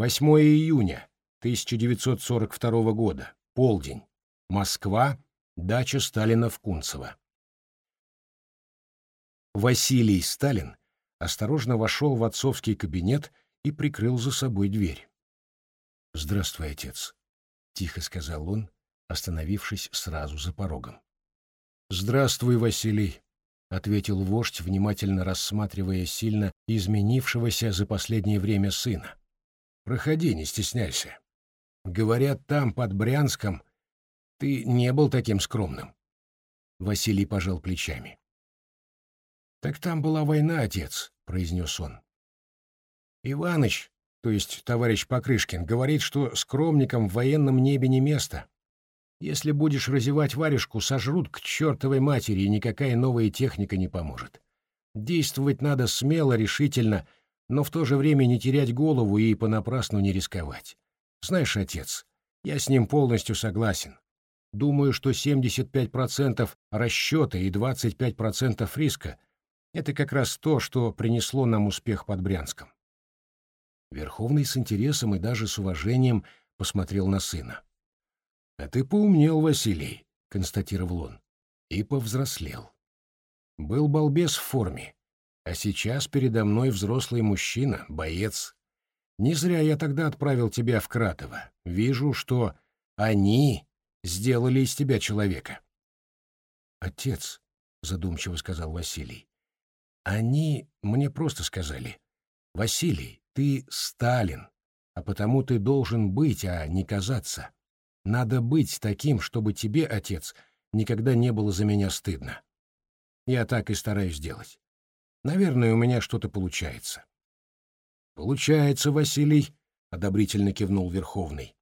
8 июня 1942 года. Полдень. Москва. Дача Сталина в Кунцево. Василий Сталин осторожно вошел в отцовский кабинет и прикрыл за собой дверь. «Здравствуй, отец», — тихо сказал он, остановившись сразу за порогом. «Здравствуй, Василий», — ответил вождь, внимательно рассматривая сильно изменившегося за последнее время сына. «Проходи, не стесняйся. Говорят, там, под Брянском, ты не был таким скромным». Василий пожал плечами. «Так там была война, отец», — произнес он. «Иваныч, то есть товарищ Покрышкин, говорит, что скромникам в военном небе не место. Если будешь разевать варежку, сожрут к чертовой матери, и никакая новая техника не поможет. Действовать надо смело, решительно, но в то же время не терять голову и понапрасну не рисковать. Знаешь, отец, я с ним полностью согласен. Думаю, что 75% расчета и 25% риска — это как раз то, что принесло нам успех под Брянском. Верховный с интересом и даже с уважением посмотрел на сына. «А ты поумнел, Василий», — констатировал он, — «и повзрослел. Был балбес в форме, а сейчас передо мной взрослый мужчина, боец. Не зря я тогда отправил тебя в Кратово. Вижу, что они сделали из тебя человека». «Отец», — задумчиво сказал Василий, — «они мне просто сказали, Василий, ты Сталин, а потому ты должен быть, а не казаться». Надо быть таким, чтобы тебе, отец, никогда не было за меня стыдно. Я так и стараюсь делать. Наверное, у меня что-то получается. Получается, Василий, — одобрительно кивнул Верховный.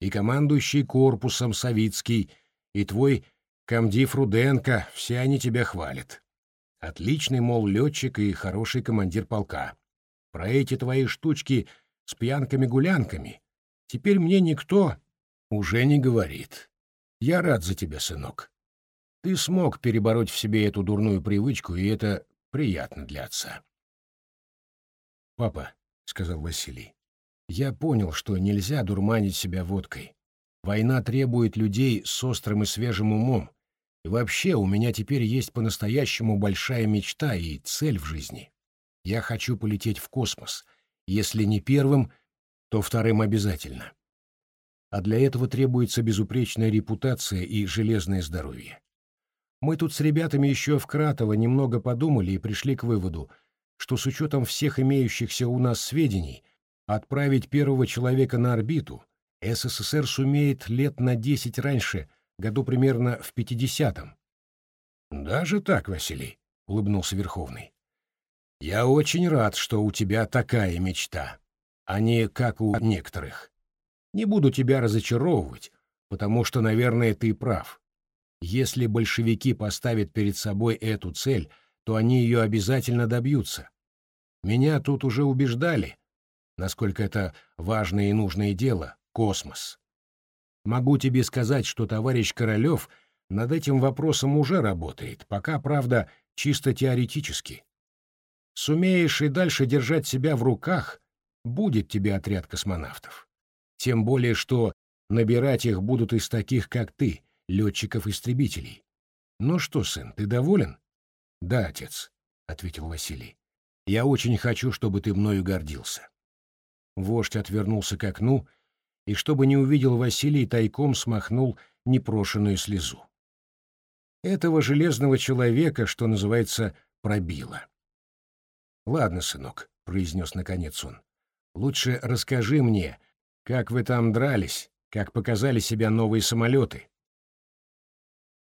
И командующий корпусом Савицкий, и твой комдив Руденко, все они тебя хвалят. Отличный, мол, летчик и хороший командир полка. Про эти твои штучки с пьянками-гулянками теперь мне никто, уже не говорит. Я рад за тебя, сынок. Ты смог перебороть в себе эту дурную привычку, и это приятно для отца. «Папа», — сказал Василий, — «я понял, что нельзя дурманить себя водкой. Война требует людей с острым и свежим умом. И вообще у меня теперь есть по-настоящему большая мечта и цель в жизни. Я хочу полететь в космос. Если не первым, то вторым обязательно а для этого требуется безупречная репутация и железное здоровье. Мы тут с ребятами еще в Кратово немного подумали и пришли к выводу, что с учетом всех имеющихся у нас сведений, отправить первого человека на орбиту СССР сумеет лет на десять раньше, году примерно в пятидесятом. «Даже так, Василий», — улыбнулся Верховный. «Я очень рад, что у тебя такая мечта, а не как у некоторых. Не буду тебя разочаровывать, потому что, наверное, ты прав. Если большевики поставят перед собой эту цель, то они ее обязательно добьются. Меня тут уже убеждали, насколько это важное и нужное дело — космос. Могу тебе сказать, что товарищ Королев над этим вопросом уже работает, пока, правда, чисто теоретически. Сумеешь и дальше держать себя в руках, будет тебе отряд космонавтов. Тем более, что набирать их будут из таких, как ты, летчиков-истребителей. Ну что, сын, ты доволен? Да, отец, — ответил Василий. Я очень хочу, чтобы ты мною гордился. Вождь отвернулся к окну и, чтобы не увидел Василий, тайком смахнул непрошенную слезу. Этого железного человека, что называется, пробило. «Ладно, сынок», — произнес наконец он, — «лучше расскажи мне, как вы там дрались? Как показали себя новые самолеты?»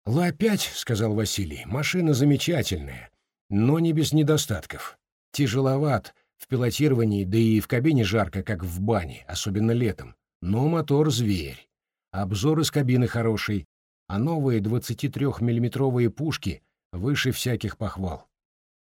«Ла-5», — сказал Василий, — «машина замечательная, но не без недостатков. Тяжеловат в пилотировании, да и в кабине жарко, как в бане, особенно летом. Но мотор — зверь. Обзор из кабины хороший, а новые 23-миллиметровые пушки выше всяких похвал.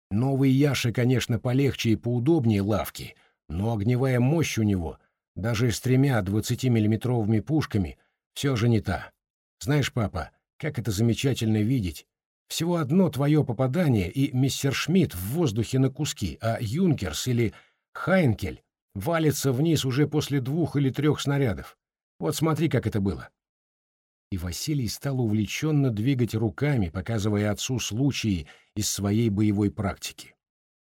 Новый Яши, конечно, полегче и поудобнее лавки, но огневая мощь у него — даже с тремя 20-миллиметровыми пушками все же не та. Знаешь, папа, как это замечательно видеть. Всего одно твое попадание, и мистер Шмидт в воздухе на куски, а Юнкерс или Хайнкель валится вниз уже после двух или трех снарядов. Вот смотри, как это было. И Василий стал увлеченно двигать руками, показывая отцу случаи из своей боевой практики.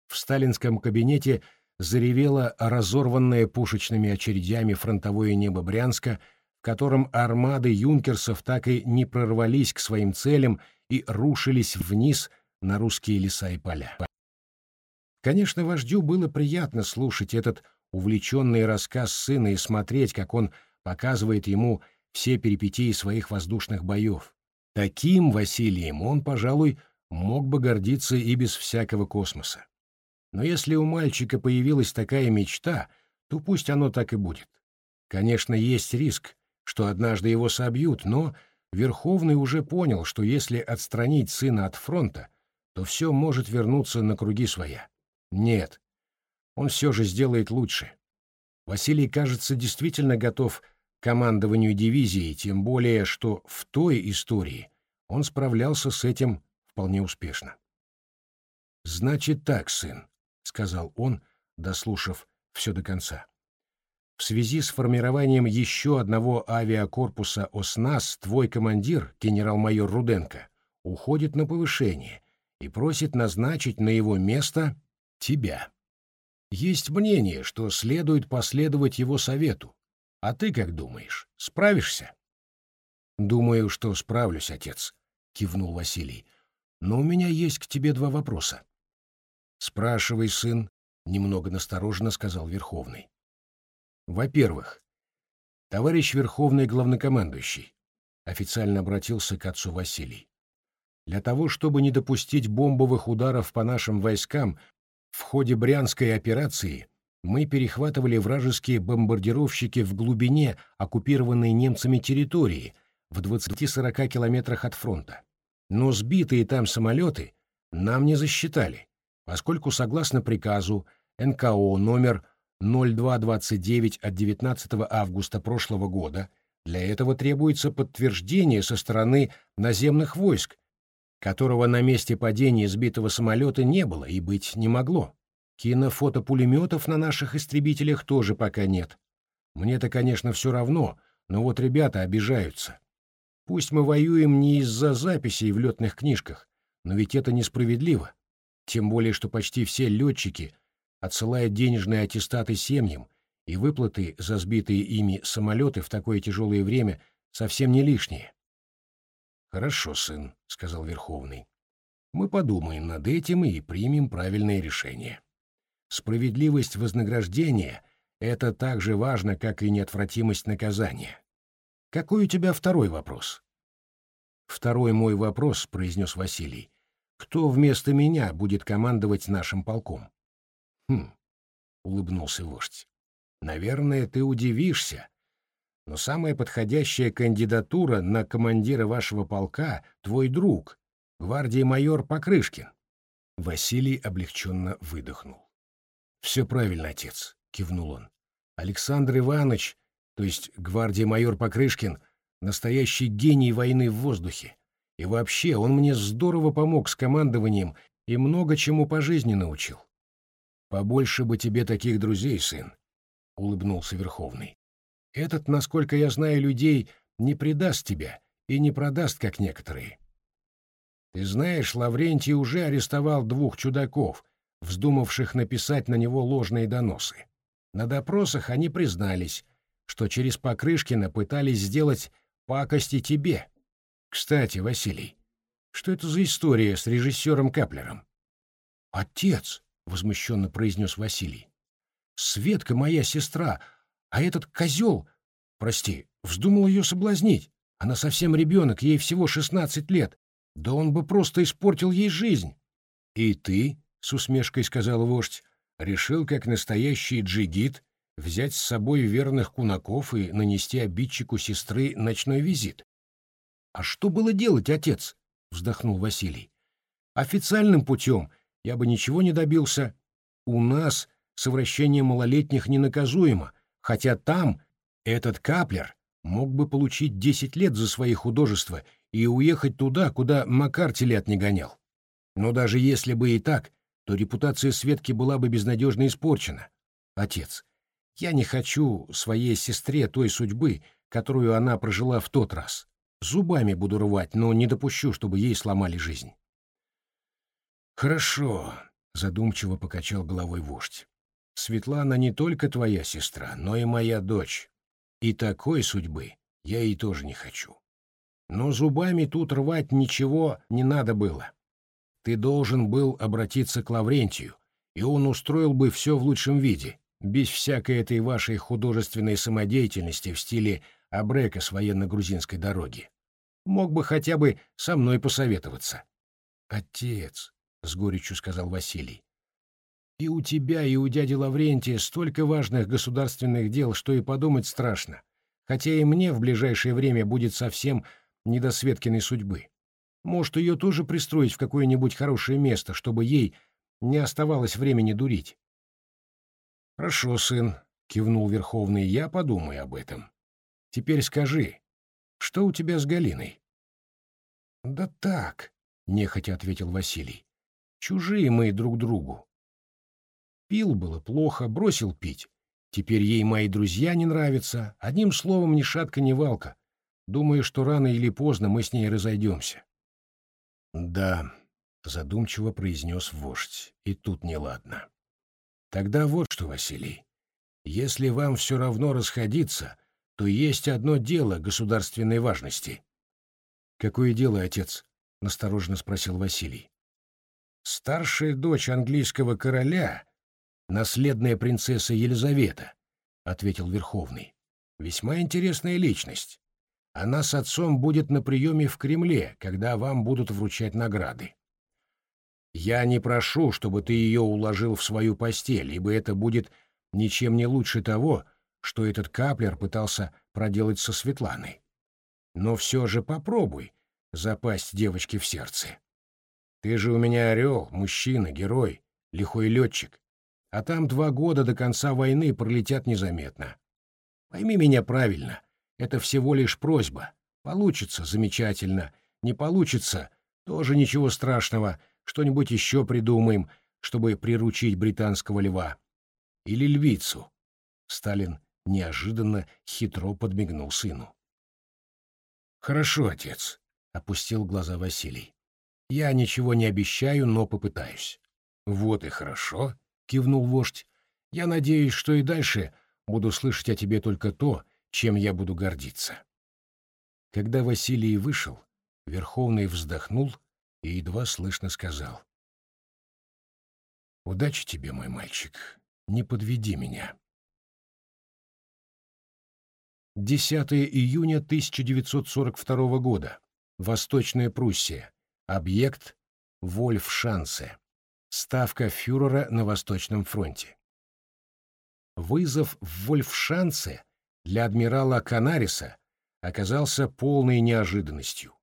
В сталинском кабинете заревело разорванное пушечными очередями фронтовое небо Брянска, в котором армады юнкерсов так и не прорвались к своим целям и рушились вниз на русские леса и поля. Конечно, вождю было приятно слушать этот увлеченный рассказ сына и смотреть, как он показывает ему все перипетии своих воздушных боев. Таким Василием он, пожалуй, мог бы гордиться и без всякого космоса. Но если у мальчика появилась такая мечта, то пусть оно так и будет. Конечно, есть риск, что однажды его собьют, но Верховный уже понял, что если отстранить сына от фронта, то все может вернуться на круги своя. Нет, он все же сделает лучше. Василий, кажется, действительно готов к командованию дивизией, тем более, что в той истории он справлялся с этим вполне успешно. «Значит так, сын», — сказал он, дослушав все до конца. «В связи с формированием еще одного авиакорпуса ОСНАС твой командир, генерал-майор Руденко, уходит на повышение и просит назначить на его место тебя. Есть мнение, что следует последовать его совету. А ты как думаешь, справишься? Думаю, что справлюсь, отец, кивнул Василий. Но у меня есть к тебе два вопроса. Спрашивай, сын, немного настороженно сказал Верховный. Во-первых, товарищ Верховный главнокомандующий, официально обратился к отцу Василий. Для того, чтобы не допустить бомбовых ударов по нашим войскам, в ходе Брянской операции мы перехватывали вражеские бомбардировщики в глубине оккупированной немцами территории в 20-40 километрах от фронта. Но сбитые там самолеты нам не засчитали, поскольку согласно приказу НКО номер 0229 от 19 августа прошлого года для этого требуется подтверждение со стороны наземных войск, которого на месте падения сбитого самолета не было и быть не могло. Кинофотопулеметов на наших истребителях тоже пока нет. Мне-то, конечно, все равно, но вот ребята обижаются. Пусть мы воюем не из-за записей в летных книжках, но ведь это несправедливо. Тем более, что почти все летчики отсылают денежные аттестаты семьям, и выплаты за сбитые ими самолеты в такое тяжелое время совсем не лишние. «Хорошо, сын», — сказал Верховный. «Мы подумаем над этим и примем правильное решение. Справедливость вознаграждения — это так же важно, как и неотвратимость наказания. Какой у тебя второй вопрос?» «Второй мой вопрос», — произнес Василий. «Кто вместо меня будет командовать нашим полком?» «Хм», — улыбнулся вождь. «Наверное, ты удивишься, но самая подходящая кандидатура на командира вашего полка — твой друг, гвардии майор Покрышкин. Василий облегченно выдохнул. — Все правильно, отец, — кивнул он. — Александр Иванович, то есть гвардии майор Покрышкин, настоящий гений войны в воздухе. И вообще, он мне здорово помог с командованием и много чему по жизни научил. — Побольше бы тебе таких друзей, сын, — улыбнулся Верховный. Этот, насколько я знаю людей, не предаст тебя и не продаст, как некоторые. Ты знаешь, Лаврентий уже арестовал двух чудаков, вздумавших написать на него ложные доносы. На допросах они признались, что через Покрышкина пытались сделать пакости тебе. Кстати, Василий, что это за история с режиссером Каплером? «Отец!» — возмущенно произнес Василий. «Светка моя сестра, а этот козел, прости, вздумал ее соблазнить. Она совсем ребенок, ей всего шестнадцать лет. Да он бы просто испортил ей жизнь. — И ты, — с усмешкой сказал вождь, — решил, как настоящий джигит, взять с собой верных кунаков и нанести обидчику сестры ночной визит. — А что было делать, отец? — вздохнул Василий. — Официальным путем я бы ничего не добился. У нас совращение малолетних ненаказуемо, хотя там этот Каплер мог бы получить десять лет за свои художества и уехать туда, куда Макар телят не гонял. Но даже если бы и так, то репутация Светки была бы безнадежно испорчена. Отец, Я не хочу своей сестре той судьбы, которую она прожила в тот раз. Зубами буду рвать, но не допущу, чтобы ей сломали жизнь. Хорошо, задумчиво покачал головой вождь. Светлана не только твоя сестра, но и моя дочь. И такой судьбы я ей тоже не хочу. Но зубами тут рвать ничего не надо было. Ты должен был обратиться к Лаврентию, и он устроил бы все в лучшем виде, без всякой этой вашей художественной самодеятельности в стиле Абрека с военно-грузинской дороги. Мог бы хотя бы со мной посоветоваться. Отец, — с горечью сказал Василий, — и у тебя, и у дяди Лаврентия столько важных государственных дел, что и подумать страшно, хотя и мне в ближайшее время будет совсем не до Светкиной судьбы. Может, ее тоже пристроить в какое-нибудь хорошее место, чтобы ей не оставалось времени дурить. «Хорошо, сын», — кивнул Верховный, — «я подумаю об этом. Теперь скажи, что у тебя с Галиной?» «Да так», — нехотя ответил Василий. «Чужие мы друг другу. Пил было плохо, бросил пить. Теперь ей мои друзья не нравятся. Одним словом, ни шатка, ни валка. Думаю, что рано или поздно мы с ней разойдемся». «Да», — задумчиво произнес вождь, — «и тут неладно». Тогда вот что, Василий. Если вам все равно расходиться, то есть одно дело государственной важности. Какое дело, отец? настороженно спросил Василий. Старшая дочь английского короля, наследная принцесса Елизавета, ответил Верховный. Весьма интересная личность. Она с отцом будет на приеме в Кремле, когда вам будут вручать награды. Я не прошу, чтобы ты ее уложил в свою постель, ибо это будет ничем не лучше того, что этот Каплер пытался проделать со Светланой. Но все же попробуй запасть девочке в сердце. Ты же у меня орел, мужчина, герой, лихой летчик. А там два года до конца войны пролетят незаметно. Пойми меня правильно, это всего лишь просьба. Получится — замечательно. Не получится — тоже ничего страшного — что-нибудь еще придумаем, чтобы приручить британского льва. Или львицу. Сталин неожиданно хитро подмигнул сыну. «Хорошо, отец», — опустил глаза Василий. «Я ничего не обещаю, но попытаюсь». «Вот и хорошо», — кивнул вождь. «Я надеюсь, что и дальше буду слышать о тебе только то, чем я буду гордиться». Когда Василий вышел, Верховный вздохнул и едва слышно сказал. «Удачи тебе, мой мальчик, не подведи меня». 10 июня 1942 года. Восточная Пруссия. Объект Вольфшанце. Ставка фюрера на Восточном фронте. Вызов в Вольфшанце для адмирала Канариса оказался полной неожиданностью.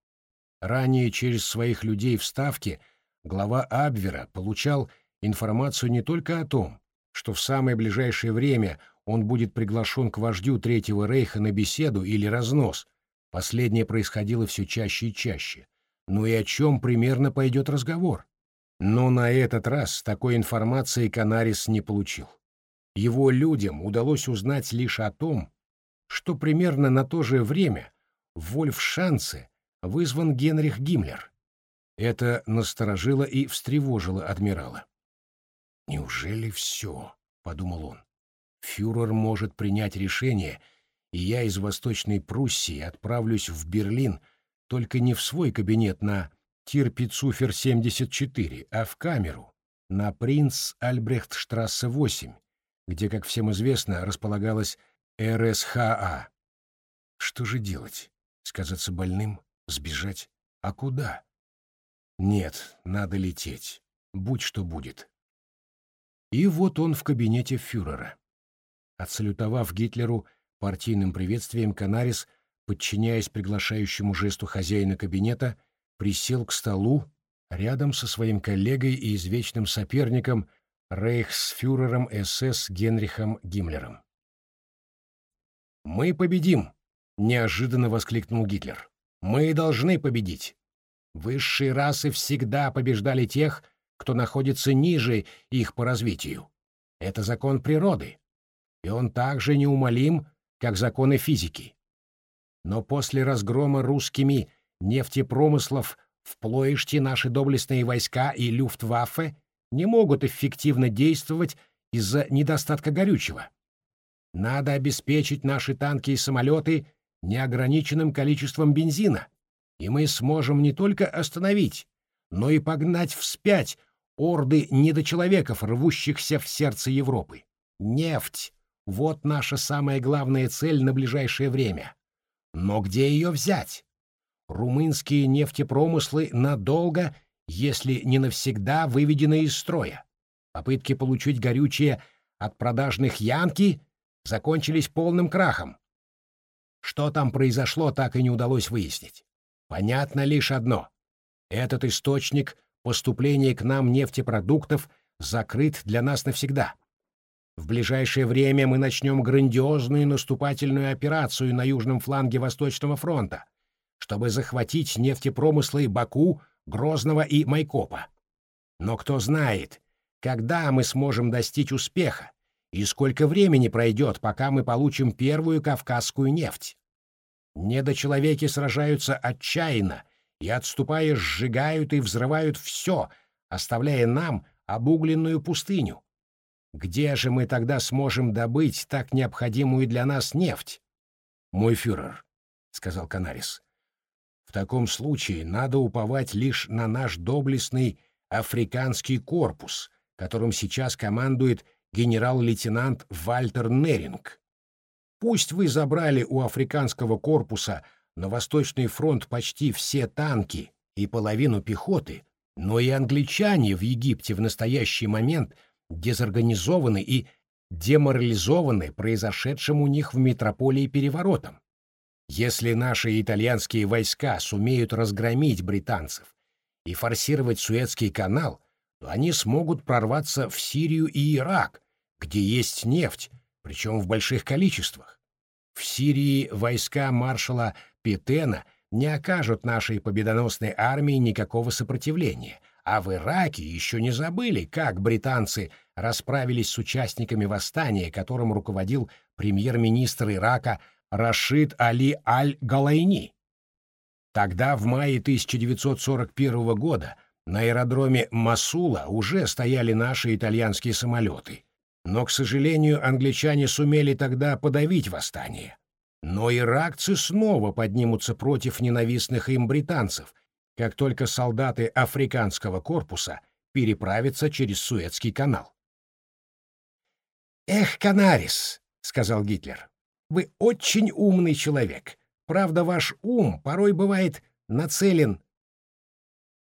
Ранее через своих людей в Ставке глава Абвера получал информацию не только о том, что в самое ближайшее время он будет приглашен к вождю Третьего Рейха на беседу или разнос, последнее происходило все чаще и чаще, но и о чем примерно пойдет разговор. Но на этот раз такой информации Канарис не получил. Его людям удалось узнать лишь о том, что примерно на то же время в Вольфшанце вызван Генрих Гиммлер. Это насторожило и встревожило адмирала. «Неужели все?» — подумал он. «Фюрер может принять решение, и я из Восточной Пруссии отправлюсь в Берлин, только не в свой кабинет на Тирпицуфер-74, а в камеру, на Принц Альбрехтштрассе 8, где, как всем известно, располагалась РСХА. Что же делать? Сказаться больным? Сбежать? А куда? Нет, надо лететь. Будь что будет. И вот он в кабинете фюрера. Отсалютовав Гитлеру партийным приветствием, Канарис, подчиняясь приглашающему жесту хозяина кабинета, присел к столу рядом со своим коллегой и извечным соперником рейхсфюрером СС Генрихом Гиммлером. «Мы победим!» — неожиданно воскликнул Гитлер. Мы должны победить. Высшие расы всегда побеждали тех, кто находится ниже их по развитию. Это закон природы. и он так же неумолим, как законы физики. Но после разгрома русскими нефтепромыслов в Плоиште наши доблестные войска и Люфтваффе не могут эффективно действовать из-за недостатка горючего. Надо обеспечить наши танки и самолеты неограниченным количеством бензина, и мы сможем не только остановить, но и погнать вспять орды недочеловеков, рвущихся в сердце Европы. Нефть — вот наша самая главная цель на ближайшее время. Но где ее взять? Румынские нефтепромыслы надолго, если не навсегда, выведены из строя. Попытки получить горючее от продажных янки закончились полным крахом. Что там произошло, так и не удалось выяснить. Понятно лишь одно. Этот источник поступления к нам нефтепродуктов закрыт для нас навсегда. В ближайшее время мы начнем грандиозную наступательную операцию на южном фланге Восточного фронта, чтобы захватить нефтепромыслы Баку, Грозного и Майкопа. Но кто знает, когда мы сможем достичь успеха и сколько времени пройдет, пока мы получим первую кавказскую нефть. Недочеловеки сражаются отчаянно и, отступая, сжигают и взрывают все, оставляя нам обугленную пустыню. Где же мы тогда сможем добыть так необходимую для нас нефть? Мой фюрер, — сказал Канарис, — в таком случае надо уповать лишь на наш доблестный африканский корпус, которым сейчас командует генерал-лейтенант Вальтер Неринг. Пусть вы забрали у африканского корпуса на Восточный фронт почти все танки и половину пехоты, но и англичане в Египте в настоящий момент дезорганизованы и деморализованы произошедшим у них в метрополии переворотом. Если наши итальянские войска сумеют разгромить британцев и форсировать Суэцкий канал, то они смогут прорваться в Сирию и Ирак, где есть нефть, причем в больших количествах. В Сирии войска маршала Петена не окажут нашей победоносной армии никакого сопротивления, а в Ираке еще не забыли, как британцы расправились с участниками восстания, которым руководил премьер-министр Ирака Рашид Али Аль-Галайни. Тогда, в мае 1941 года, на аэродроме Масула уже стояли наши итальянские самолеты, но, к сожалению, англичане сумели тогда подавить восстание. Но иракцы снова поднимутся против ненавистных им британцев, как только солдаты африканского корпуса переправятся через Суэцкий канал. «Эх, Канарис», — сказал Гитлер, — «вы очень умный человек. Правда, ваш ум порой бывает нацелен...»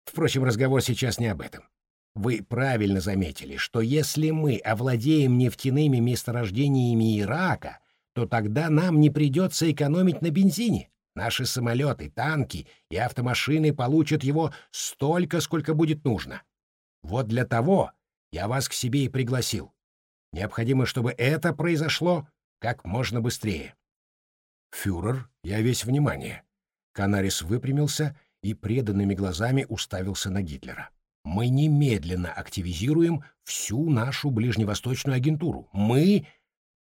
Впрочем, разговор сейчас не об этом. Вы правильно заметили, что если мы овладеем нефтяными месторождениями Ирака, то тогда нам не придется экономить на бензине. Наши самолеты, танки и автомашины получат его столько, сколько будет нужно. Вот для того я вас к себе и пригласил. Необходимо, чтобы это произошло как можно быстрее. Фюрер, я весь внимание. Канарис выпрямился и преданными глазами уставился на Гитлера. Мы немедленно активизируем всю нашу ближневосточную агентуру. Мы...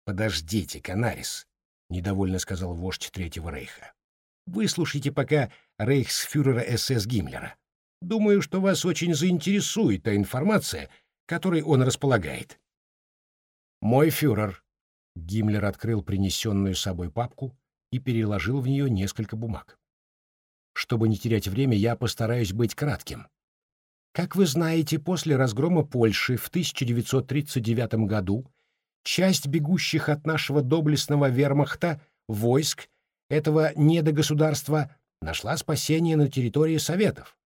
Подождите, Канарис, — недовольно сказал вождь Третьего Рейха. Выслушайте пока рейхсфюрера СС Гиммлера. Думаю, что вас очень заинтересует та информация, которой он располагает. Мой фюрер. Гиммлер открыл принесенную собой папку и переложил в нее несколько бумаг. Чтобы не терять время, я постараюсь быть кратким. Как вы знаете, после разгрома Польши в 1939 году часть бегущих от нашего доблестного вермахта войск этого недогосударства нашла спасение на территории Советов.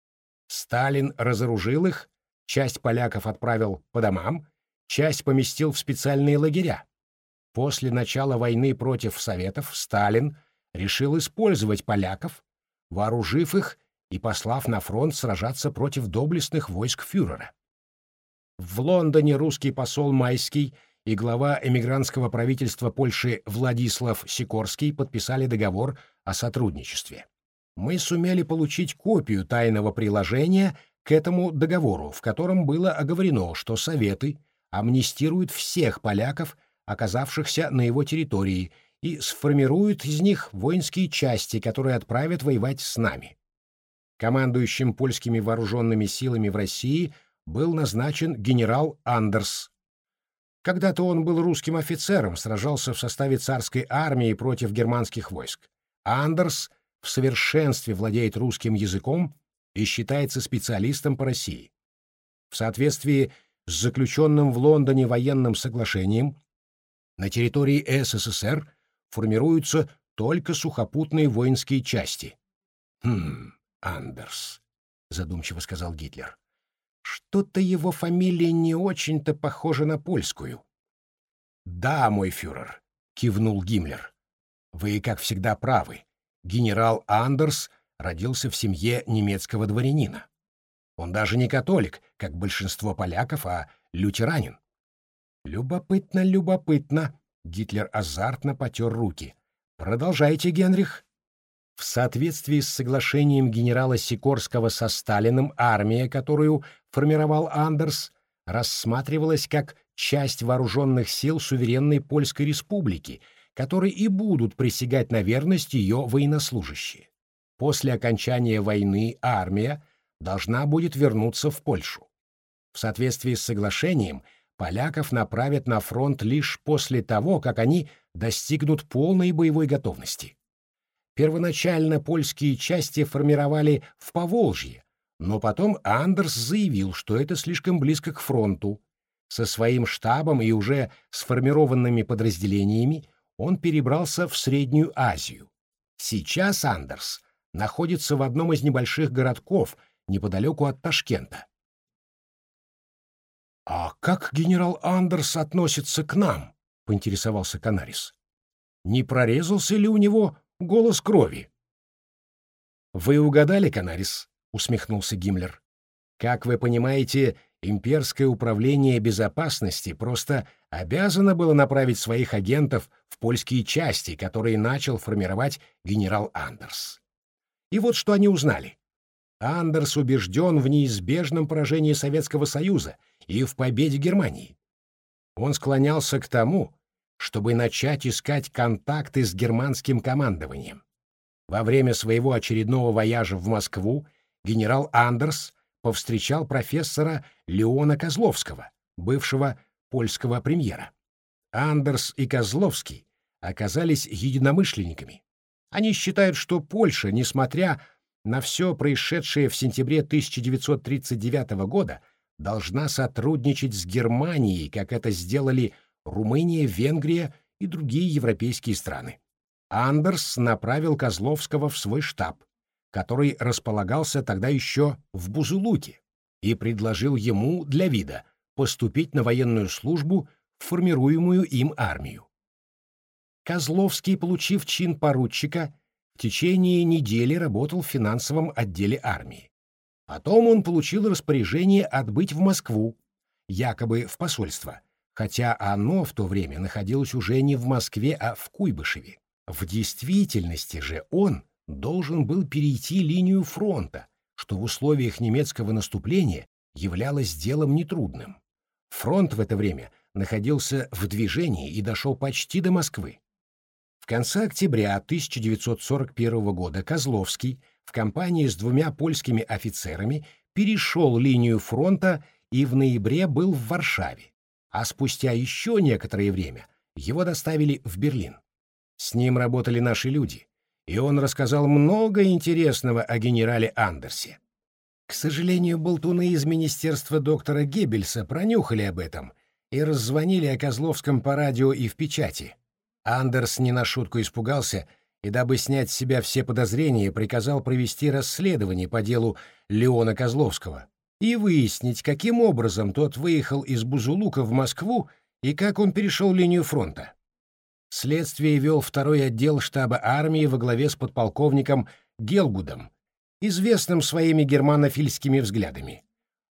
Сталин разоружил их, часть поляков отправил по домам, часть поместил в специальные лагеря. После начала войны против Советов Сталин решил использовать поляков, вооружив их и послав на фронт сражаться против доблестных войск фюрера. В Лондоне русский посол Майский и глава эмигрантского правительства Польши Владислав Сикорский подписали договор о сотрудничестве. Мы сумели получить копию тайного приложения к этому договору, в котором было оговорено, что Советы амнистируют всех поляков, оказавшихся на его территории, и сформирует из них воинские части, которые отправят воевать с нами. Командующим польскими вооруженными силами в России был назначен генерал Андерс. Когда-то он был русским офицером, сражался в составе царской армии против германских войск. Андерс в совершенстве владеет русским языком и считается специалистом по России. В соответствии с заключенным в Лондоне военным соглашением на территории СССР формируются только сухопутные воинские части. «Хм, Андерс», — задумчиво сказал Гитлер. «Что-то его фамилия не очень-то похожа на польскую». «Да, мой фюрер», — кивнул Гиммлер. «Вы, как всегда, правы. Генерал Андерс родился в семье немецкого дворянина. Он даже не католик, как большинство поляков, а лютеранин. Любопытно, любопытно. Гитлер азартно потер руки. Продолжайте, Генрих. В соответствии с соглашением генерала Сикорского со Сталиным, армия, которую формировал Андерс, рассматривалась как часть вооруженных сил суверенной Польской республики, которой и будут присягать на верность ее военнослужащие. После окончания войны армия должна будет вернуться в Польшу. В соответствии с соглашением поляков направят на фронт лишь после того, как они достигнут полной боевой готовности. Первоначально польские части формировали в Поволжье, но потом Андерс заявил, что это слишком близко к фронту. Со своим штабом и уже сформированными подразделениями он перебрался в Среднюю Азию. Сейчас Андерс находится в одном из небольших городков неподалеку от Ташкента. «А как генерал Андерс относится к нам?» — поинтересовался Канарис. «Не прорезался ли у него голос крови?» «Вы угадали, Канарис?» — усмехнулся Гиммлер. «Как вы понимаете, имперское управление безопасности просто обязано было направить своих агентов в польские части, которые начал формировать генерал Андерс. И вот что они узнали. Андерс убежден в неизбежном поражении Советского Союза и в победе Германии. Он склонялся к тому, чтобы начать искать контакты с германским командованием. Во время своего очередного вояжа в Москву генерал Андерс повстречал профессора Леона Козловского, бывшего польского премьера. Андерс и Козловский оказались единомышленниками. Они считают, что Польша, несмотря на все происшедшее в сентябре 1939 года, должна сотрудничать с Германией, как это сделали Румыния, Венгрия и другие европейские страны. Андерс направил Козловского в свой штаб, который располагался тогда еще в Бузулуке, и предложил ему для вида поступить на военную службу в формируемую им армию. Козловский, получив чин поручика, в течение недели работал в финансовом отделе армии. Потом он получил распоряжение отбыть в Москву, якобы в посольство, хотя оно в то время находилось уже не в Москве, а в Куйбышеве. В действительности же он должен был перейти линию фронта, что в условиях немецкого наступления являлось делом нетрудным. Фронт в это время находился в движении и дошел почти до Москвы конце октября 1941 года Козловский в компании с двумя польскими офицерами перешел линию фронта и в ноябре был в Варшаве, а спустя еще некоторое время его доставили в Берлин. С ним работали наши люди, и он рассказал много интересного о генерале Андерсе. К сожалению, болтуны из министерства доктора Геббельса пронюхали об этом и раззвонили о Козловском по радио и в печати, Андерс не на шутку испугался и, дабы снять с себя все подозрения, приказал провести расследование по делу Леона Козловского и выяснить, каким образом тот выехал из Бузулука в Москву и как он перешел линию фронта. Следствие вел второй отдел штаба армии во главе с подполковником Гелгудом, известным своими германофильскими взглядами.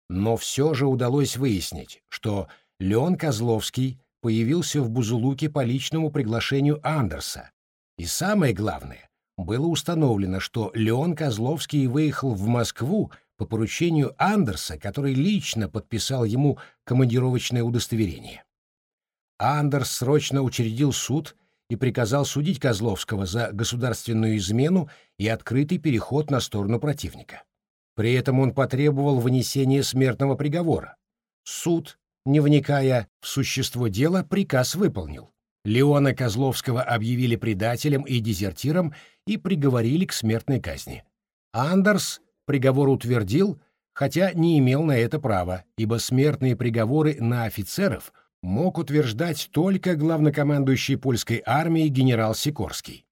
Но все же удалось выяснить, что Леон Козловский появился в Бузулуке по личному приглашению Андерса. И самое главное, было установлено, что Леон Козловский выехал в Москву по поручению Андерса, который лично подписал ему командировочное удостоверение. Андерс срочно учредил суд и приказал судить Козловского за государственную измену и открытый переход на сторону противника. При этом он потребовал вынесения смертного приговора. Суд, не вникая в существо дела, приказ выполнил. Леона Козловского объявили предателем и дезертиром и приговорили к смертной казни. Андерс приговор утвердил, хотя не имел на это права, ибо смертные приговоры на офицеров мог утверждать только главнокомандующий польской армией генерал Сикорский.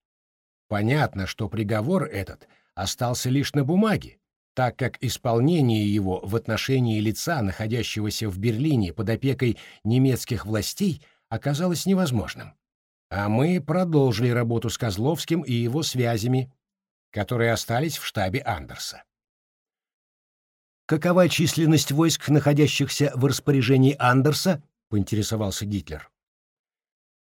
Понятно, что приговор этот остался лишь на бумаге, так как исполнение его в отношении лица, находящегося в Берлине под опекой немецких властей, оказалось невозможным. А мы продолжили работу с Козловским и его связями, которые остались в штабе Андерса. «Какова численность войск, находящихся в распоряжении Андерса?» — поинтересовался Гитлер.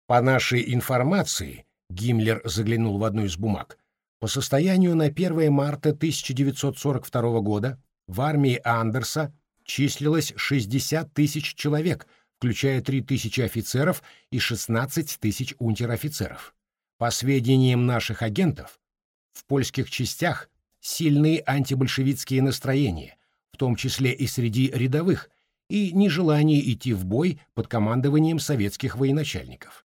«По нашей информации», — Гиммлер заглянул в одну из бумаг, по состоянию на 1 марта 1942 года в армии Андерса числилось 60 тысяч человек, включая 3 тысячи офицеров и 16 тысяч унтер-офицеров. По сведениям наших агентов, в польских частях сильные антибольшевистские настроения, том числе и среди рядовых, и нежелание идти в бой под командованием советских военачальников.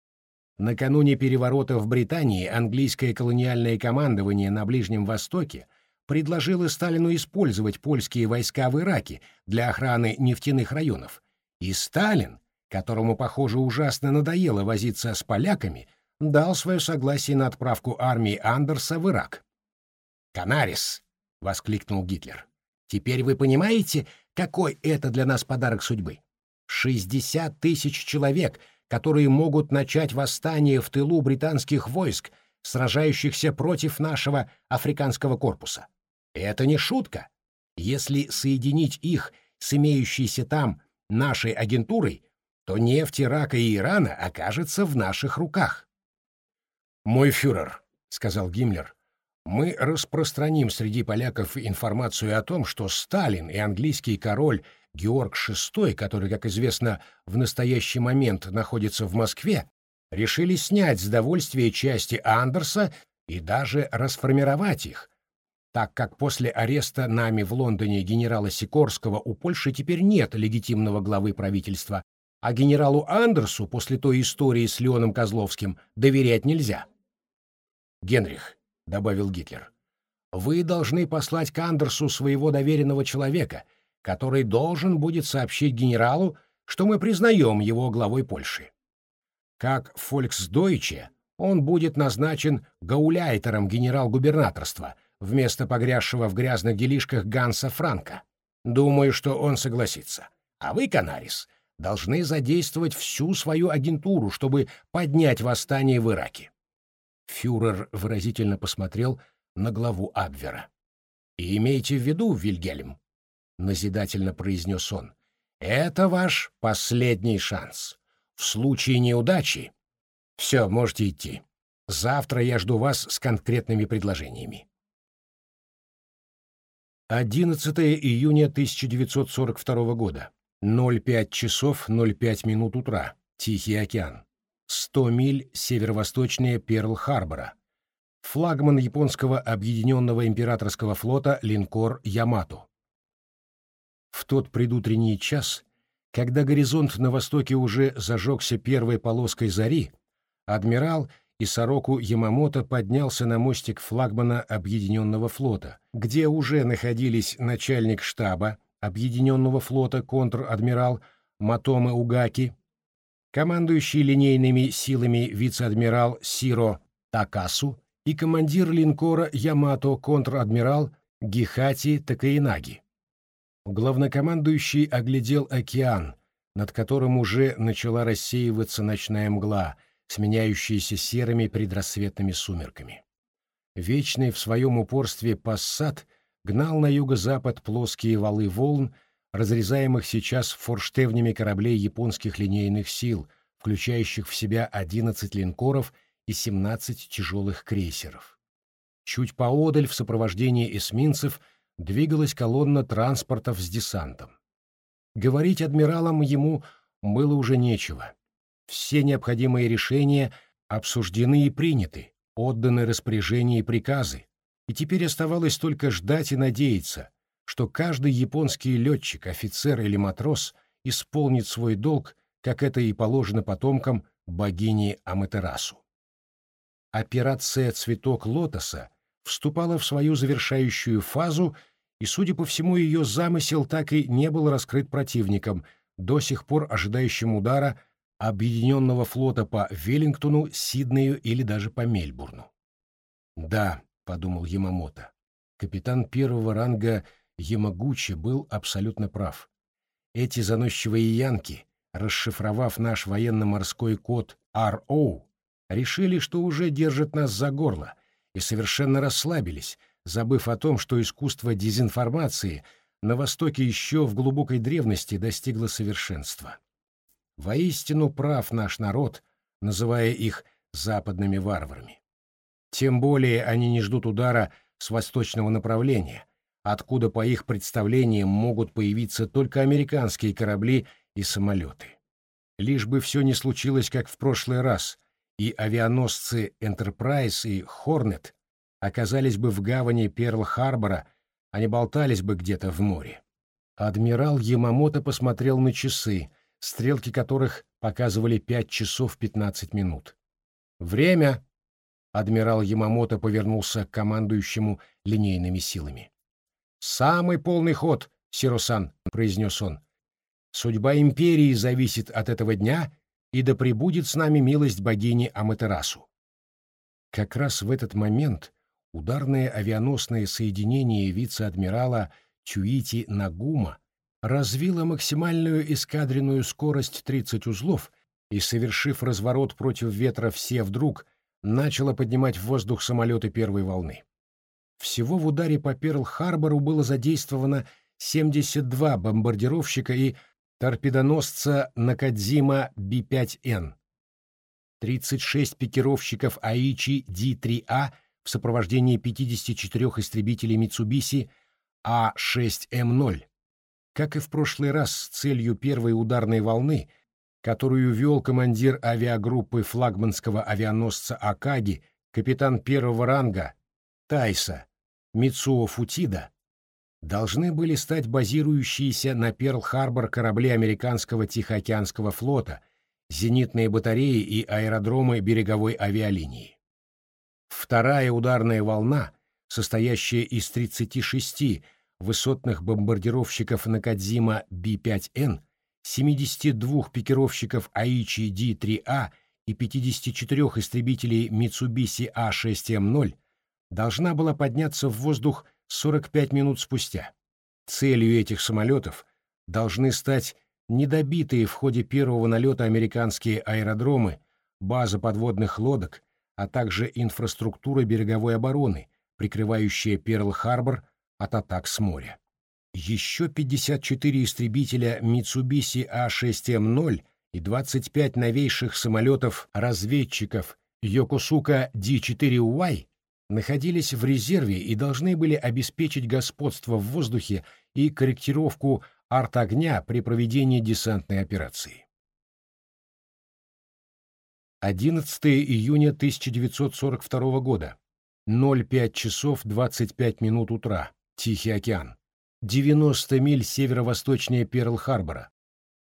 Накануне переворота в Британии английское колониальное командование на Ближнем Востоке предложило Сталину использовать польские войска в Ираке для охраны нефтяных районов, и Сталин, которому, похоже, ужасно надоело возиться с поляками, дал свое согласие на отправку армии Андерса в Ирак. «Канарис!» — воскликнул Гитлер. Теперь вы понимаете, какой это для нас подарок судьбы? Шестьдесят тысяч человек, которые могут начать восстание в тылу британских войск, сражающихся против нашего африканского корпуса. Это не шутка. Если соединить их с имеющейся там нашей агентурой, то нефть Ирака и Ирана окажется в наших руках. «Мой фюрер», — сказал Гиммлер, мы распространим среди поляков информацию о том, что Сталин и английский король Георг VI, который, как известно, в настоящий момент находится в Москве, решили снять с довольствия части Андерса и даже расформировать их, так как после ареста нами в Лондоне генерала Сикорского у Польши теперь нет легитимного главы правительства, а генералу Андерсу после той истории с Леоном Козловским доверять нельзя. Генрих, добавил Гитлер. Вы должны послать к Андерсу своего доверенного человека, который должен будет сообщить генералу, что мы признаем его главой Польши. Как фольксдойче он будет назначен гауляйтером генерал-губернаторства вместо погрязшего в грязных делишках Ганса Франка. Думаю, что он согласится. А вы, Канарис, должны задействовать всю свою агентуру, чтобы поднять восстание в Ираке. Фюрер выразительно посмотрел на главу Абвера. «И имейте в виду, Вильгельм», — назидательно произнес он, — «это ваш последний шанс. В случае неудачи... Все, можете идти. Завтра я жду вас с конкретными предложениями». 11 июня 1942 года. 05 часов 05 минут утра. Тихий океан. 100 миль северо-восточнее Перл-Харбора. Флагман японского объединенного императорского флота линкор «Ямато». В тот предутренний час, когда горизонт на востоке уже зажегся первой полоской зари, адмирал Исароку Ямамото поднялся на мостик флагмана Объединенного флота, где уже находились начальник штаба Объединенного флота контр-адмирал Матоме Угаки командующий линейными силами вице-адмирал Сиро Такасу и командир линкора Ямато контр-адмирал Гихати Такаинаги. Главнокомандующий оглядел океан, над которым уже начала рассеиваться ночная мгла, сменяющаяся серыми предрассветными сумерками. Вечный в своем упорстве пассат гнал на юго-запад плоские валы волн, разрезаемых сейчас форштевнями кораблей японских линейных сил, включающих в себя 11 линкоров и 17 тяжелых крейсеров. Чуть поодаль в сопровождении эсминцев двигалась колонна транспортов с десантом. Говорить адмиралам ему было уже нечего. Все необходимые решения обсуждены и приняты, отданы распоряжения и приказы, и теперь оставалось только ждать и надеяться, что каждый японский летчик, офицер или матрос исполнит свой долг, как это и положено потомкам богини Аматерасу. Операция «Цветок лотоса» вступала в свою завершающую фазу, и, судя по всему, ее замысел так и не был раскрыт противником, до сих пор ожидающим удара объединенного флота по Веллингтону, Сиднею или даже по Мельбурну. «Да», — подумал Ямамото, — капитан первого ранга Ямагучи был абсолютно прав. Эти заносчивые янки, расшифровав наш военно-морской код RO, решили, что уже держат нас за горло, и совершенно расслабились, забыв о том, что искусство дезинформации на Востоке еще в глубокой древности достигло совершенства. Воистину прав наш народ, называя их западными варварами. Тем более они не ждут удара с восточного направления, откуда по их представлениям могут появиться только американские корабли и самолеты. Лишь бы все не случилось, как в прошлый раз, и авианосцы «Энтерпрайз» и «Хорнет» оказались бы в гавани Перл-Харбора, а не болтались бы где-то в море. Адмирал Ямамото посмотрел на часы, стрелки которых показывали 5 часов 15 минут. «Время!» — адмирал Ямамото повернулся к командующему линейными силами. «Самый полный ход, Сиросан», — произнес он. «Судьба империи зависит от этого дня, и да пребудет с нами милость богини Аматерасу». Как раз в этот момент ударное авианосное соединение вице-адмирала Чуити Нагума развила максимальную эскадренную скорость 30 узлов и, совершив разворот против ветра все вдруг, начала поднимать в воздух самолеты первой волны. Всего в ударе по Перл-Харбору было задействовано 72 бомбардировщика и торпедоносца Накадзима Би-5Н, 36 пикировщиков Аичи Ди-3А в сопровождении 54 истребителей Митсубиси А-6М0, как и в прошлый раз, с целью первой ударной волны, которую вел командир авиагруппы флагманского авианосца Акаги, капитан первого ранга Тайса Мицуо Футида, должны были стать базирующиеся на Перл-Харбор корабли американского Тихоокеанского флота, зенитные батареи и аэродромы береговой авиалинии. Вторая ударная волна, состоящая из 36 высотных бомбардировщиков Накадзима Би-5Н, 72 пикировщиков Аичи Ди-3А и 54 истребителей Митсубиси А-6М0 должна была подняться в воздух 45 минут спустя. Целью этих самолетов должны стать недобитые в ходе первого налета американские аэродромы, база подводных лодок, а также инфраструктура береговой обороны, прикрывающая Перл-Харбор от атак с моря. Еще 54 истребителя Mitsubishi А6М0 и 25 новейших самолетов-разведчиков Йокосука Ди-4Y находились в резерве и должны были обеспечить господство в воздухе и корректировку арт-огня при проведении десантной операции. 11 июня 1942 года, 05 часов 25 минут утра. Тихий океан. 90 миль северо-восточнее Перл-Харбора.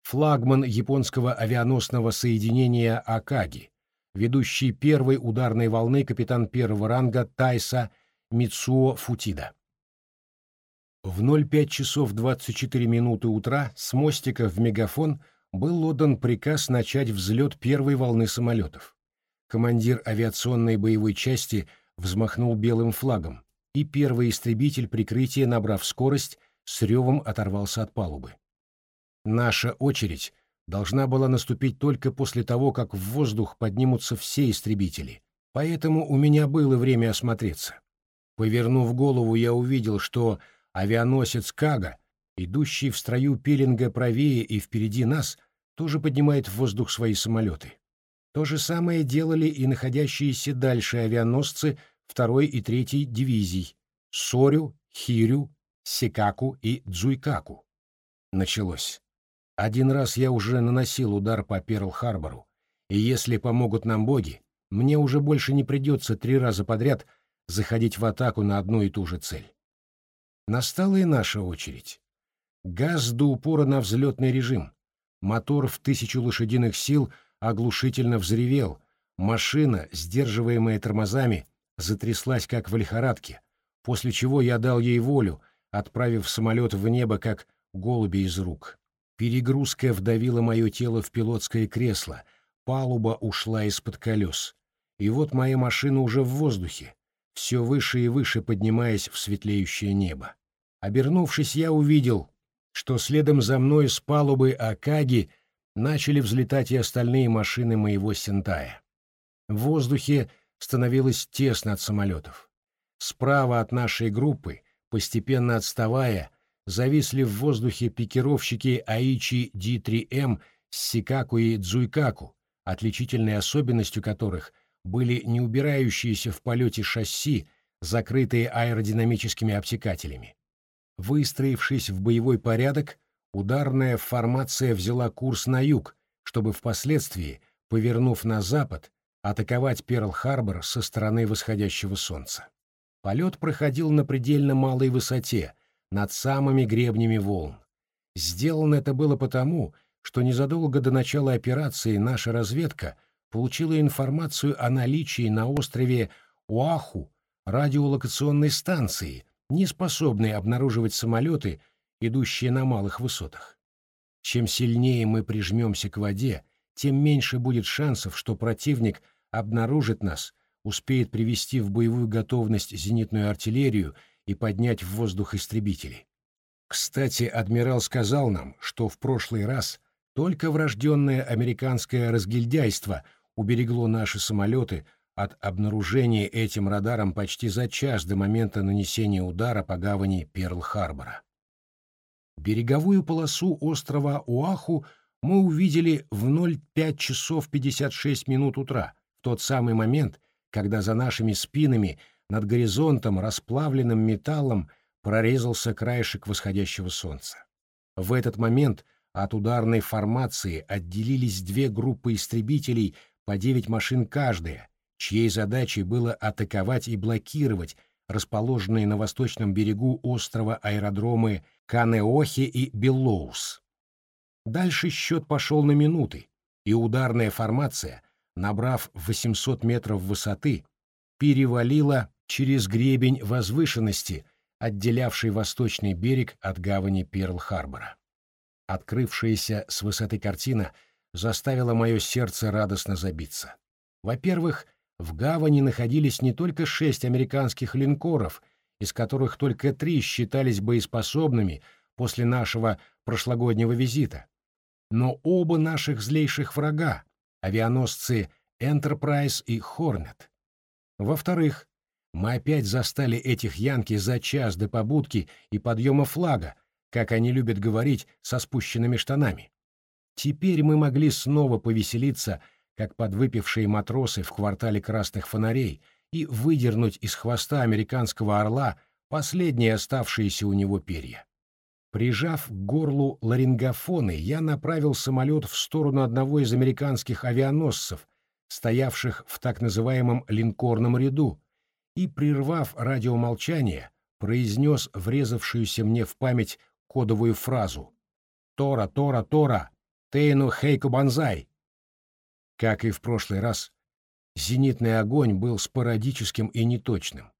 Флагман японского авианосного соединения Акаги, ведущий первой ударной волны капитан первого ранга Тайса Мицуо Футида. В 05 часов 24 минуты утра с мостика в мегафон был отдан приказ начать взлет первой волны самолетов. Командир авиационной боевой части взмахнул белым флагом, и первый истребитель прикрытия, набрав скорость, с ревом оторвался от палубы. Наша очередь должна была наступить только после того, как в воздух поднимутся все истребители, поэтому у меня было время осмотреться. Повернув голову, я увидел, что авианосец Кага, идущий в строю пилинга правее и впереди нас, тоже поднимает в воздух свои самолеты. То же самое делали и находящиеся дальше авианосцы второй и третьей дивизий Сорю, Хирю, Сикаку и Дзуйкаку. Началось. Один раз я уже наносил удар по Перл-Харбору, И если помогут нам боги, мне уже больше не придется три раза подряд заходить в атаку на одну и ту же цель. Настала и наша очередь. Газ до упора на взлетный режим. Мотор в тысячу лошадиных сил оглушительно взревел. Машина, сдерживаемая тормозами, затряслась как в лихорадке, после чего я дал ей волю, отправив самолет в небо, как голуби из рук. Перегрузка вдавила мое тело в пилотское кресло, палуба ушла из-под колес. И вот моя машина уже в воздухе, все выше и выше поднимаясь в светлеющее небо. Обернувшись, я увидел, что следом за мной с палубы Акаги начали взлетать и остальные машины моего Сентая. В воздухе становилось тесно от самолетов. Справа от нашей группы, постепенно отставая, зависли в воздухе пикировщики Аичи Ди-3М с Сикаку и Дзуйкаку, отличительной особенностью которых были не убирающиеся в полете шасси, закрытые аэродинамическими обтекателями. Выстроившись в боевой порядок, ударная формация взяла курс на юг, чтобы впоследствии, повернув на запад, атаковать Перл-Харбор со стороны восходящего солнца. Полет проходил на предельно малой высоте, над самыми гребнями волн. Сделано это было потому, что незадолго до начала операции наша разведка получила информацию о наличии на острове Уаху радиолокационной станции, не способной обнаруживать самолеты, идущие на малых высотах. Чем сильнее мы прижмемся к воде, тем меньше будет шансов, что противник обнаружит нас, успеет привести в боевую готовность зенитную артиллерию и поднять в воздух истребители. Кстати, адмирал сказал нам, что в прошлый раз только врожденное американское разгильдяйство уберегло наши самолеты от обнаружения этим радаром почти за час до момента нанесения удара по гавани Перл-Харбора. Береговую полосу острова Уаху мы увидели в 0,5 часов 56 минут утра, в тот самый момент, когда за нашими спинами над горизонтом расплавленным металлом прорезался краешек восходящего солнца. В этот момент от ударной формации отделились две группы истребителей по девять машин каждая, чьей задачей было атаковать и блокировать расположенные на восточном берегу острова аэродромы Канеохи и Беллоус. Дальше счет пошел на минуты, и ударная формация, набрав 800 метров высоты, перевалила через гребень возвышенности, отделявший восточный берег от гавани Перл-Харбора. Открывшаяся с высоты картина заставила мое сердце радостно забиться. Во-первых, в гавани находились не только шесть американских линкоров, из которых только три считались боеспособными после нашего прошлогоднего визита, но оба наших злейших врага, авианосцы «Энтерпрайз» и «Хорнет». Во-вторых, мы опять застали этих янки за час до побудки и подъема флага, как они любят говорить, со спущенными штанами. Теперь мы могли снова повеселиться — как подвыпившие матросы в квартале красных фонарей, и выдернуть из хвоста американского орла последние оставшиеся у него перья. Прижав к горлу ларингофоны, я направил самолет в сторону одного из американских авианосцев, стоявших в так называемом линкорном ряду, и, прервав радиомолчание, произнес врезавшуюся мне в память кодовую фразу «Тора, Тора, Тора! Тейну Хейку Банзай!» Как и в прошлый раз, зенитный огонь был спорадическим и неточным.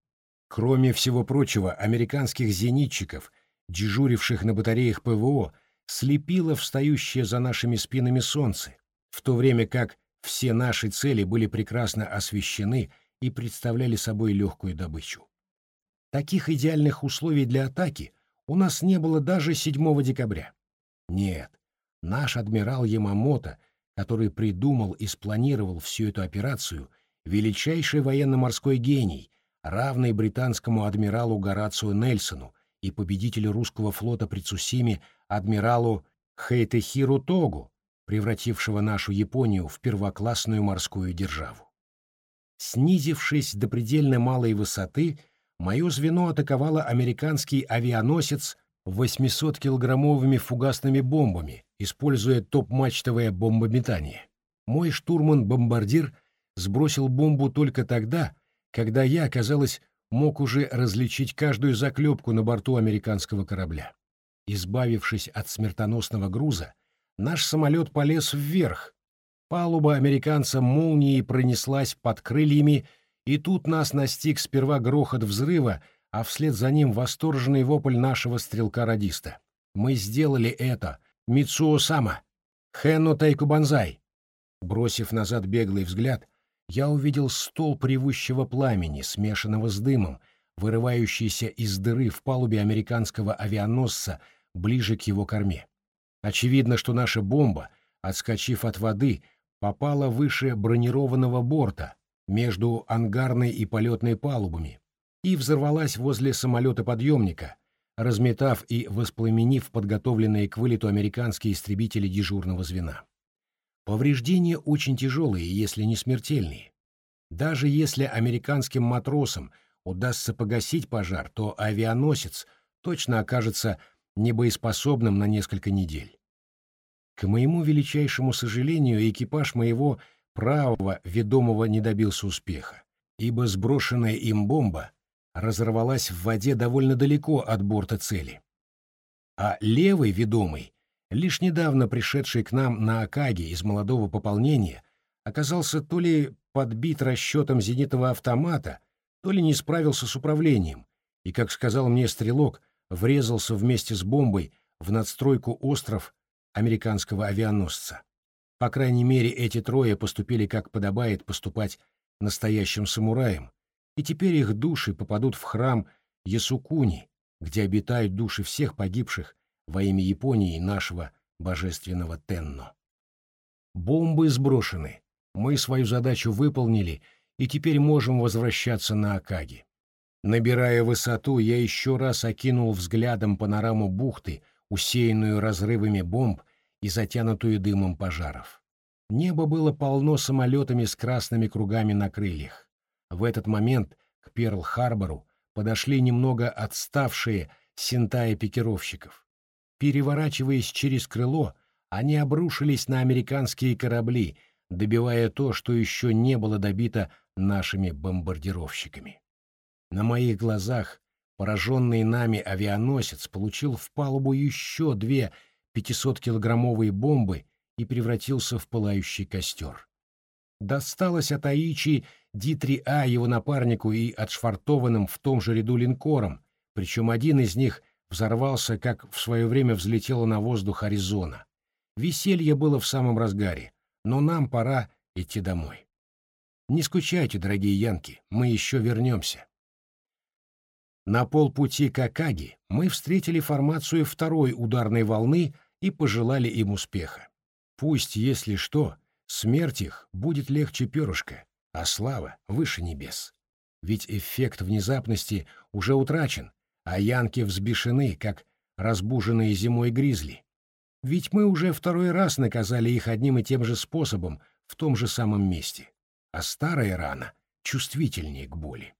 Кроме всего прочего, американских зенитчиков, дежуривших на батареях ПВО, слепило встающее за нашими спинами солнце, в то время как все наши цели были прекрасно освещены и представляли собой легкую добычу. Таких идеальных условий для атаки у нас не было даже 7 декабря. Нет, наш адмирал Ямамото — который придумал и спланировал всю эту операцию, величайший военно-морской гений, равный британскому адмиралу Горацио Нельсону и победителю русского флота при Цусиме адмиралу Хейтехиру Тогу, превратившего нашу Японию в первоклассную морскую державу. Снизившись до предельно малой высоты, мое звено атаковало американский авианосец 800-килограммовыми фугасными бомбами, используя топ-мачтовое бомбометание. Мой штурман-бомбардир сбросил бомбу только тогда, когда я, казалось, мог уже различить каждую заклепку на борту американского корабля. Избавившись от смертоносного груза, наш самолет полез вверх. Палуба американца молнией пронеслась под крыльями, и тут нас настиг сперва грохот взрыва, а вслед за ним восторженный вопль нашего стрелка-радиста. Мы сделали это. Мицуо Сама. Хэнно Тайку. Бросив назад беглый взгляд, я увидел столб ревущего пламени, смешанного с дымом, вырывающийся из дыры в палубе американского авианосца ближе к его корме. Очевидно, что наша бомба, отскочив от воды, попала выше бронированного борта, между ангарной и полетной палубами, и взорвалась возле самолета-подъемника, разметав и воспламенив подготовленные к вылету американские истребители дежурного звена. Повреждения очень тяжелые, если не смертельные. Даже если американским матросам удастся погасить пожар, то авианосец точно окажется небоеспособным на несколько недель. К моему величайшему сожалению, экипаж моего правого ведомого не добился успеха, ибо сброшенная им бомба разорвалась в воде довольно далеко от борта цели. А левый ведомый лишь недавно пришедший к нам на Акаге из молодого пополнения, оказался то ли подбит расчетом зенитного автомата, то ли не справился с управлением, и, как сказал мне стрелок, врезался вместе с бомбой в надстройку остров американского авианосца. По крайней мере, эти трое поступили, как подобает поступать настоящим самураям, и теперь их души попадут в храм Ясукуни, где обитают души всех погибших во имя Японии нашего божественного Тенно. Бомбы сброшены, мы свою задачу выполнили и теперь можем возвращаться на Акаги. Набирая высоту, я еще раз окинул взглядом панораму бухты, усеянную разрывами бомб и затянутую дымом пожаров. Небо было полно самолетами с красными кругами на крыльях. В этот момент к Перл-Харбору подошли немного отставшие синтаи пикировщиков. Переворачиваясь через крыло, они обрушились на американские корабли, добивая то, что еще не было добито нашими бомбардировщиками. На моих глазах пораженный нами авианосец получил в палубу еще две 500-килограммовые бомбы и превратился в пылающий костер. Досталось от Аичи Ди-3А его напарнику и отшвартованным в том же ряду линкорам, причем один из них — взорвался, как в свое время взлетела на воздух Аризона. Веселье было в самом разгаре, но нам пора идти домой. Не скучайте, дорогие янки, мы еще вернемся. На полпути к Акаги мы встретили формацию второй ударной волны и пожелали им успеха. Пусть, если что, смерть их будет легче перышка, а слава выше небес. Ведь эффект внезапности уже утрачен, а янки взбешены, как разбуженные зимой гризли. Ведь мы уже второй раз наказали их одним и тем же способом в том же самом месте, а старая рана чувствительнее к боли.